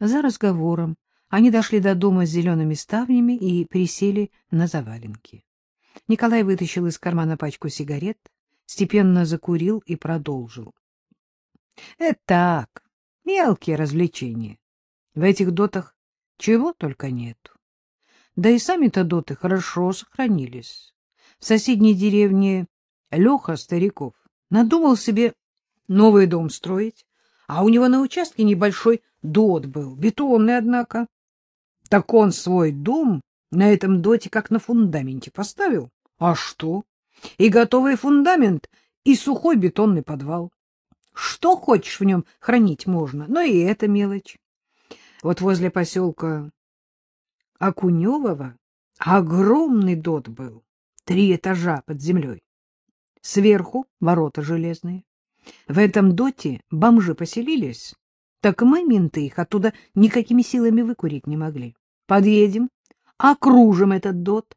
За разговором они дошли до дома с зелеными ставнями и присели на заваленки. Николай вытащил из кармана пачку сигарет, степенно закурил и продолжил. — Это так, мелкие развлечения. В этих дотах чего только нету. Да и сами-то доты хорошо сохранились. В соседней деревне Леха Стариков надумал себе новый дом строить, а у него на участке небольшой дот был, бетонный, однако. Так он свой дом на этом доте как на фундаменте поставил. А что? И готовый фундамент, и сухой бетонный подвал. Что хочешь в нем хранить можно, но и это мелочь. Вот возле поселка Окуневого огромный дот был, три этажа под землей. Сверху ворота железные. В этом доте бомжи поселились, так мы, менты, их оттуда никакими силами выкурить не могли. Подъедем, окружим этот дот,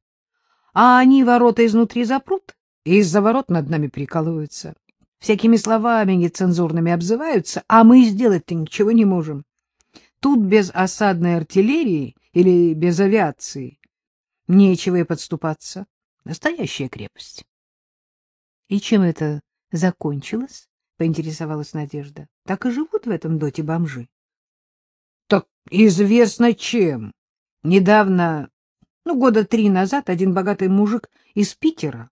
а они ворота изнутри запрут, и из-за ворот над нами прикалываются. Всякими словами нецензурными обзываются, а мы сделать-то ничего не можем. Тут без осадной артиллерии или без авиации нечего и подступаться. Настоящая крепость. — И чем это закончилось? — поинтересовалась Надежда. — Так и живут в этом доте бомжи. — Так известно чем. Недавно, ну, года три назад, один богатый мужик из Питера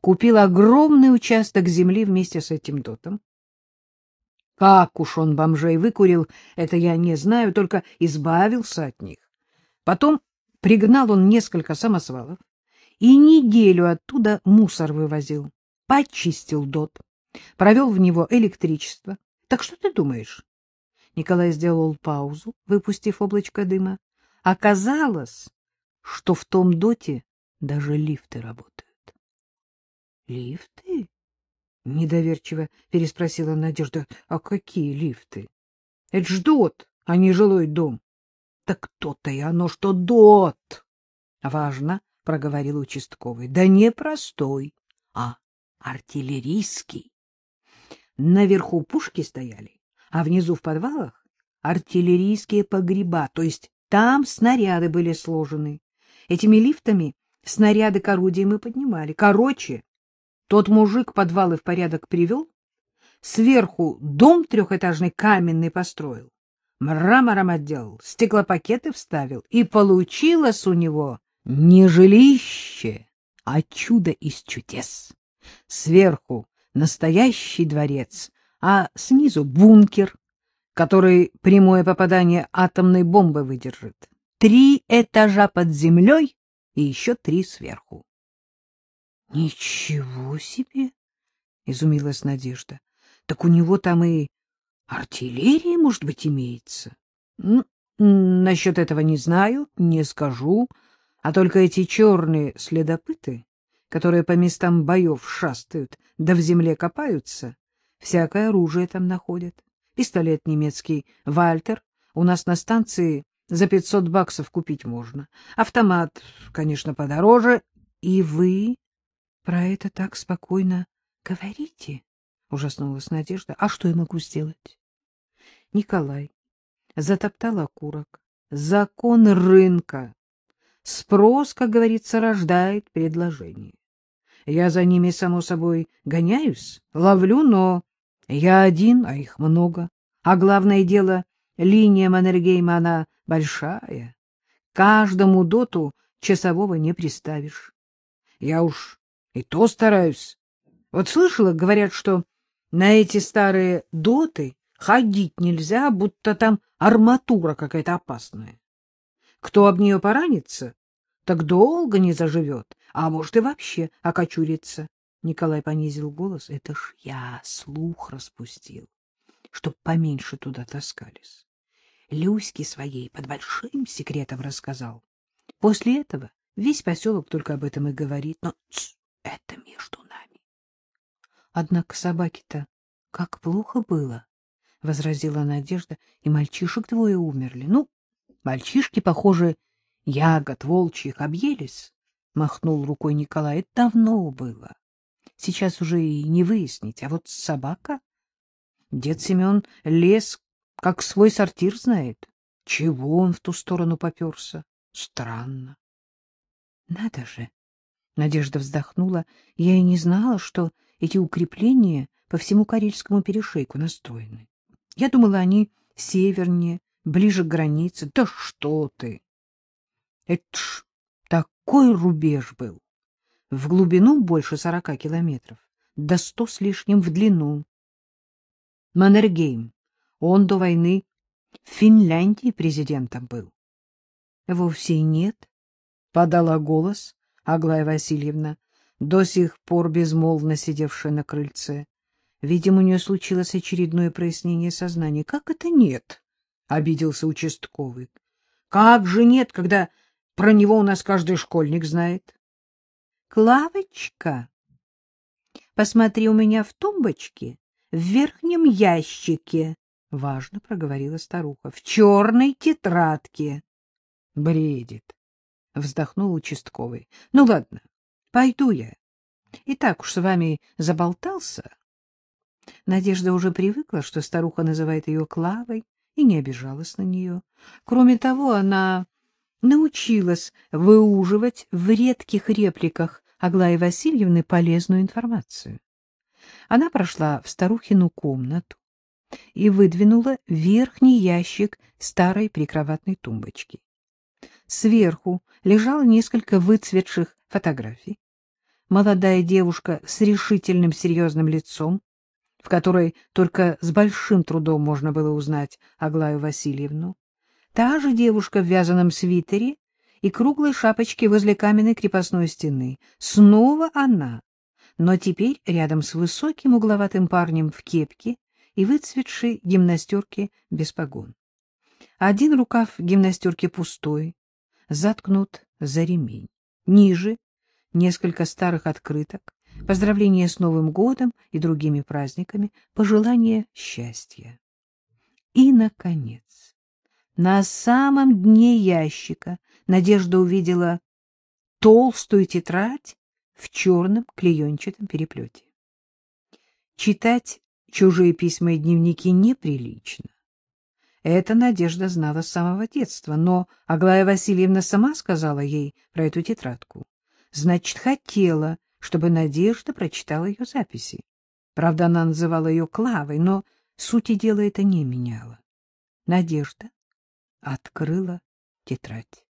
купил огромный участок земли вместе с этим дотом. Как уж он бомжей выкурил, это я не знаю, только избавился от них. Потом пригнал он несколько самосвалов и неделю оттуда мусор вывозил, почистил дот, провел в него электричество. Так что ты думаешь? Николай сделал паузу, выпустив облачко дыма. Оказалось, что в том доте даже лифты работают. — Лифты? — недоверчиво переспросила Надежда. — А какие лифты? — Это ж дот, а не жилой дом. — Так то-то и оно, что дот. — Важно, — проговорил участковый. — Да не простой, а артиллерийский. Наверху пушки стояли, а внизу в подвалах артиллерийские погреба, то есть там снаряды были сложены. Этими лифтами снаряды к орудиям и поднимали. Короче, тот мужик подвалы в порядок привел, сверху дом трехэтажный каменный построил, мрамором отделал, стеклопакеты вставил, и получилось у него не жилище, а чудо из чудес. Сверху настоящий дворец, а снизу бункер, который прямое попадание атомной бомбы выдержит. Три этажа под землей и еще три сверху. — Ничего себе! — изумилась Надежда. — Так у него там и артиллерия, может быть, имеется? Насчет этого не знаю, не скажу, а только эти черные следопыты, которые по местам боев шастают, да в земле копаются, всякое оружие там находят. Пистолет немецкий «Вальтер» у нас на станции за пятьсот баксов купить можно. Автомат, конечно, подороже. И вы про это так спокойно говорите? — ужаснулась Надежда. — А что я могу сделать? Николай затоптал окурок. Закон рынка. Спрос, как говорится, рождает предложение. Я за ними, само собой, гоняюсь, ловлю, но я один, а их много. А главное дело, линия Маннергейма, она большая. Каждому доту часового не приставишь. Я уж и то стараюсь. Вот слышала, говорят, что на эти старые доты ходить нельзя, будто там арматура какая-то опасная. Кто об нее поранится, так долго не заживет, а может и вообще окочурится. Николай понизил голос. Это ж я слух распустил, чтоб поменьше туда таскались. Люське своей под большим секретом рассказал. После этого весь поселок только об этом и говорит. Но тс, это между нами. Однако собаке-то как плохо было, — возразила Надежда, — и мальчишек двое умерли. Ну, мальчишки, похоже, ягод волчьих объелись, — махнул рукой Николай. Это давно было. Сейчас уже и не выяснить. А вот собака... Дед Семен лес как свой сортир знает. Чего он в ту сторону поперся? Странно. Надо же! Надежда вздохнула. Я и не знала, что эти укрепления по всему Карельскому перешейку настроены. Я думала, они севернее, ближе к границе. Да что ты! Это ж такой рубеж был! В глубину больше сорока километров, до сто с лишним в длину. Маннергейм, он до войны в Финляндии президентом был. — Вовсе нет, — подала голос Аглая Васильевна, до сих пор безмолвно сидевшая на крыльце. Видимо, у нее случилось очередное прояснение сознания. — Как это нет? — обиделся участковый. — Как же нет, когда про него у нас каждый школьник знает? — Клавочка, посмотри у меня в тумбочке, в верхнем ящике, — важно проговорила старуха, — в черной тетрадке. — Бредит, — вздохнул участковый. — Ну, ладно, пойду я. И так уж с вами заболтался. Надежда уже привыкла, что старуха называет ее Клавой, и не обижалась на нее. Кроме того, она научилась выуживать в редких репликах Аглаи Васильевны полезную информацию. Она прошла в старухину комнату и выдвинула верхний ящик старой прикроватной тумбочки. Сверху лежало несколько выцветших фотографий. Молодая девушка с решительным серьезным лицом, в которой только с большим трудом можно было узнать Аглаю Васильевну. Та же девушка в вязаном свитере и круглой шапочке возле каменной крепостной стены. Снова она, но теперь рядом с высоким угловатым парнем в кепке и выцветшей гимнастерке без погон. Один рукав гимнастерки пустой, заткнут за ремень. Ниже несколько старых открыток, поздравления с Новым годом и другими праздниками, пожелания счастья. И, наконец, на самом дне ящика Надежда увидела толстую тетрадь в черном клеенчатом переплете. Читать чужие письма и дневники неприлично. Это Надежда знала с самого детства, но Аглая Васильевна сама сказала ей про эту тетрадку. Значит, хотела, чтобы Надежда прочитала ее записи. Правда, она называла ее Клавой, но сути дела это не меняло. Надежда открыла тетрадь.